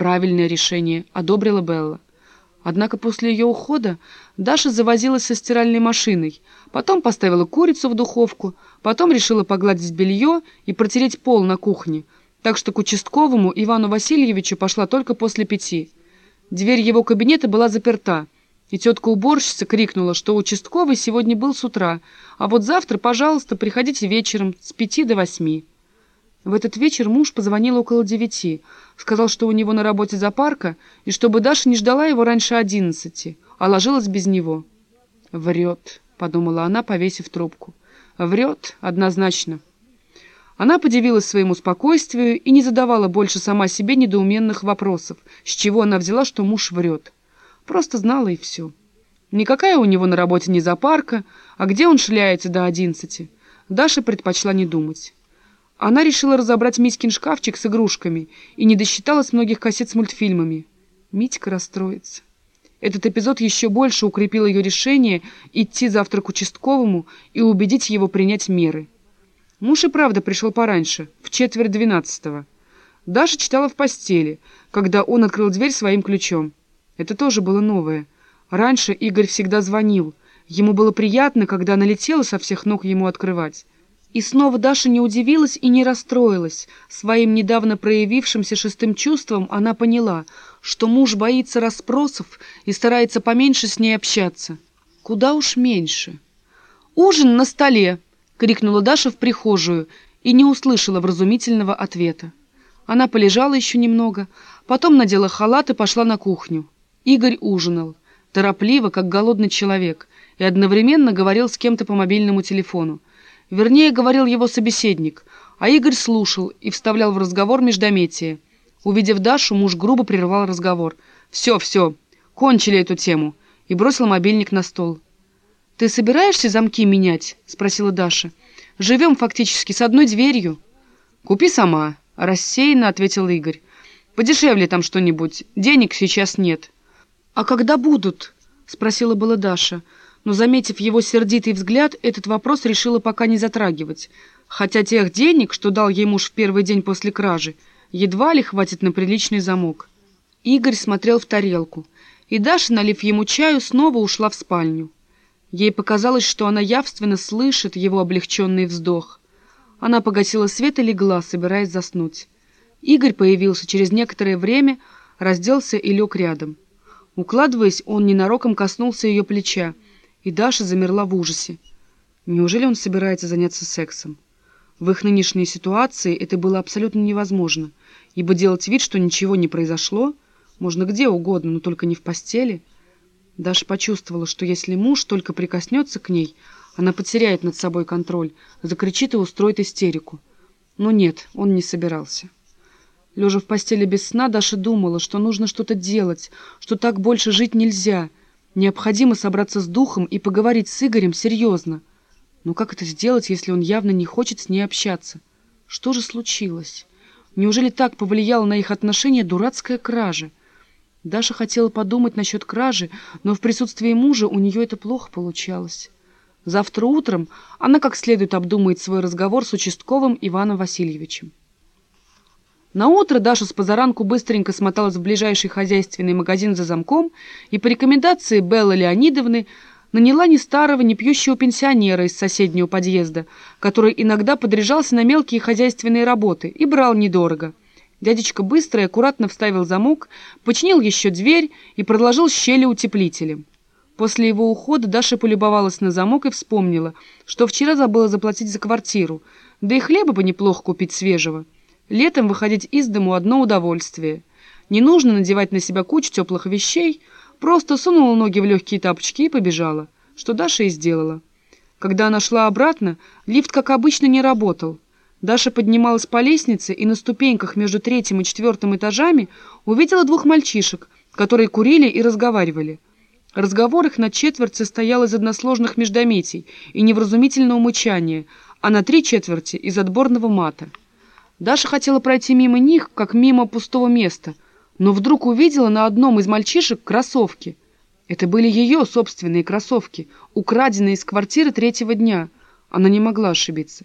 «Правильное решение», — одобрила Белла. Однако после ее ухода Даша завозилась со стиральной машиной, потом поставила курицу в духовку, потом решила погладить белье и протереть пол на кухне, так что к участковому Ивану Васильевичу пошла только после пяти. Дверь его кабинета была заперта, и тетка-уборщица крикнула, что участковый сегодня был с утра, а вот завтра, пожалуйста, приходите вечером с пяти до восьми. В этот вечер муж позвонил около девяти, сказал, что у него на работе запарка, и чтобы Даша не ждала его раньше одиннадцати, а ложилась без него. «Врет», — подумала она, повесив трубку. «Врет, однозначно». Она подивилась своему спокойствию и не задавала больше сама себе недоуменных вопросов, с чего она взяла, что муж врет. Просто знала и все. Никакая у него на работе не запарка, а где он шляется до одиннадцати. Даша предпочла не думать. Она решила разобрать Митькин шкафчик с игрушками и не досчиталась многих кассет с мультфильмами. Митька расстроится. Этот эпизод еще больше укрепил ее решение идти завтра к участковому и убедить его принять меры. Муж и правда пришел пораньше, в четверть двенадцатого. Даша читала в постели, когда он открыл дверь своим ключом. Это тоже было новое. Раньше Игорь всегда звонил. Ему было приятно, когда она летела со всех ног ему открывать. И снова Даша не удивилась и не расстроилась. Своим недавно проявившимся шестым чувством она поняла, что муж боится расспросов и старается поменьше с ней общаться. Куда уж меньше. «Ужин на столе!» — крикнула Даша в прихожую и не услышала вразумительного ответа. Она полежала еще немного, потом надела халат и пошла на кухню. Игорь ужинал, торопливо, как голодный человек, и одновременно говорил с кем-то по мобильному телефону. Вернее, говорил его собеседник, а Игорь слушал и вставлял в разговор междометие. Увидев Дашу, муж грубо прервал разговор. «Все, все, кончили эту тему», и бросил мобильник на стол. «Ты собираешься замки менять?» — спросила Даша. «Живем фактически с одной дверью». «Купи сама», — рассеянно ответил Игорь. «Подешевле там что-нибудь. Денег сейчас нет». «А когда будут?» — спросила была Даша но, заметив его сердитый взгляд, этот вопрос решила пока не затрагивать, хотя тех денег, что дал ей муж в первый день после кражи, едва ли хватит на приличный замок. Игорь смотрел в тарелку, и Даша, налив ему чаю, снова ушла в спальню. Ей показалось, что она явственно слышит его облегченный вздох. Она погасила свет и легла, собираясь заснуть. Игорь появился через некоторое время, разделся и лег рядом. Укладываясь, он ненароком коснулся ее плеча, и Даша замерла в ужасе. Неужели он собирается заняться сексом? В их нынешней ситуации это было абсолютно невозможно, ибо делать вид, что ничего не произошло, можно где угодно, но только не в постели. Даша почувствовала, что если муж только прикоснется к ней, она потеряет над собой контроль, закричит и устроит истерику. Но нет, он не собирался. Лежа в постели без сна, Даша думала, что нужно что-то делать, что так больше жить нельзя — Необходимо собраться с духом и поговорить с Игорем серьезно. Но как это сделать, если он явно не хочет с ней общаться? Что же случилось? Неужели так повлияла на их отношения дурацкая кража? Даша хотела подумать насчет кражи, но в присутствии мужа у нее это плохо получалось. Завтра утром она как следует обдумает свой разговор с участковым Иваном Васильевичем. На утро Даша с позаранку быстренько смоталась в ближайший хозяйственный магазин за замком и по рекомендации Беллы Леонидовны наняла не старого, не пьющего пенсионера из соседнего подъезда, который иногда подряжался на мелкие хозяйственные работы и брал недорого. Дядечка быстро и аккуратно вставил замок, починил еще дверь и продолжил щели утеплителем. После его ухода Даша полюбовалась на замок и вспомнила, что вчера забыла заплатить за квартиру, да и хлеба бы неплохо купить свежего. Летом выходить из дому одно удовольствие. Не нужно надевать на себя кучу теплых вещей, просто сунула ноги в легкие тапочки и побежала, что Даша и сделала. Когда она шла обратно, лифт, как обычно, не работал. Даша поднималась по лестнице и на ступеньках между третьим и четвертым этажами увидела двух мальчишек, которые курили и разговаривали. Разговор их на четверть состоял из односложных междометий и невразумительного мычания, а на три четверти из отборного мата. Даша хотела пройти мимо них, как мимо пустого места, но вдруг увидела на одном из мальчишек кроссовки. Это были ее собственные кроссовки, украденные из квартиры третьего дня. Она не могла ошибиться.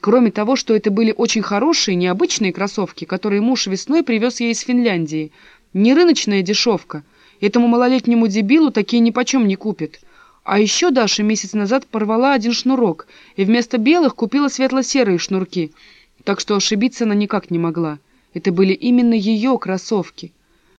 Кроме того, что это были очень хорошие, необычные кроссовки, которые муж весной привез ей из Финляндии. Не рыночная дешевка. Этому малолетнему дебилу такие нипочем не купят. А еще Даша месяц назад порвала один шнурок и вместо белых купила светло-серые шнурки, так что ошибиться она никак не могла. Это были именно ее кроссовки —